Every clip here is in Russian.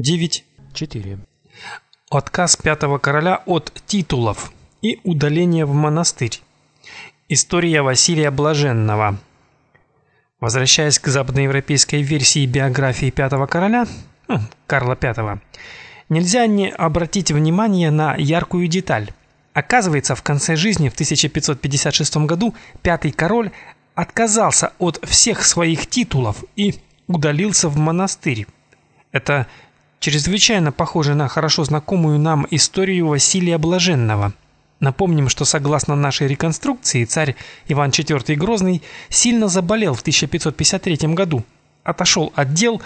9.4. Отказ пятого короля от титулов и удаление в монастырь. История Василия Блаженного. Возвращаясь к западноевропейской версии биографии пятого короля, ну, Карла V, нельзя не обратить внимание на яркую деталь. Оказывается, в конце жизни в 1556 году пятый король отказался от всех своих титулов и удалился в монастырь. Это чрезвычайно похоже на хорошо знакомую нам историю Василия Блаженного. Напомним, что согласно нашей реконструкции царь Иван IV Грозный сильно заболел в 1553 году, отошел от дел,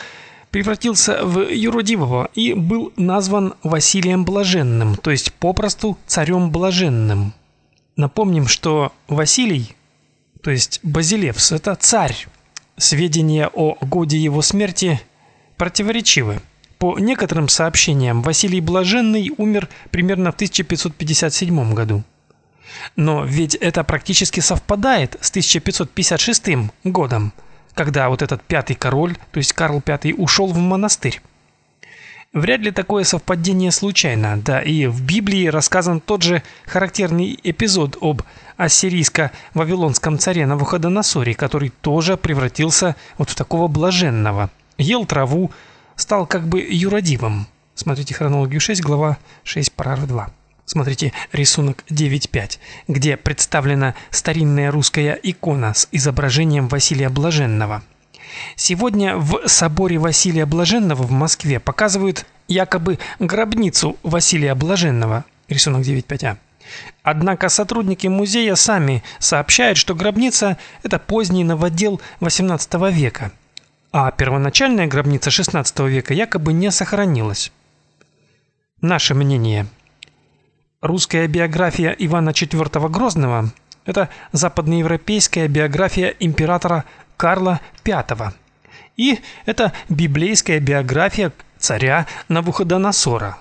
превратился в юродивого и был назван Василием Блаженным, то есть попросту царем Блаженным. Напомним, что Василий, то есть Базилевс это царь. Сведения о годе его смерти противоречивы. По некоторым сообщениям, Василий Блаженный умер примерно в 1557 году. Но ведь это практически совпадает с 1556 годом, когда вот этот пятый король, то есть Карл V, ушел в монастырь. Вряд ли такое совпадение случайно. Да и в Библии рассказан тот же характерный эпизод об ассирийско-вавилонском царе Навуходоносоре, который тоже превратился вот в такого блаженного. Ел траву, стал как бы юродивым. Смотрите хронологию 6, глава 6, параграф 2. Смотрите рисунок 9.5, где представлена старинная русская икона с изображением Василия Блаженного. Сегодня в соборе Василия Блаженного в Москве показывают якобы гробницу Василия Блаженного. Рисунок 9.5а. Однако сотрудники музея сами сообщают, что гробница это поздний новодел XVIII века а первоначальная гробница XVI века якобы не сохранилась. Наше мнение. Русская биография Ивана IV Грозного это западноевропейская биография императора Карла V. И это библейская биография царя Навуходоносора.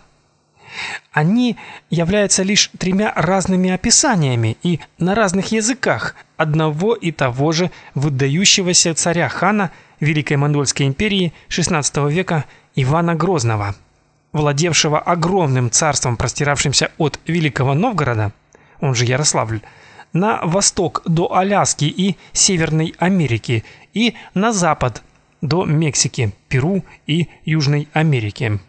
Они являются лишь тремя разными описаниями и на разных языках одного и того же выдающегося царя-хана Великой Монгольской империи XVI века Ивана Грозного, владевшего огромным царством, простиравшимся от Великого Новгорода, он же Ярославль, на восток до Аляски и Северной Америки и на запад до Мексики, Перу и Южной Америки.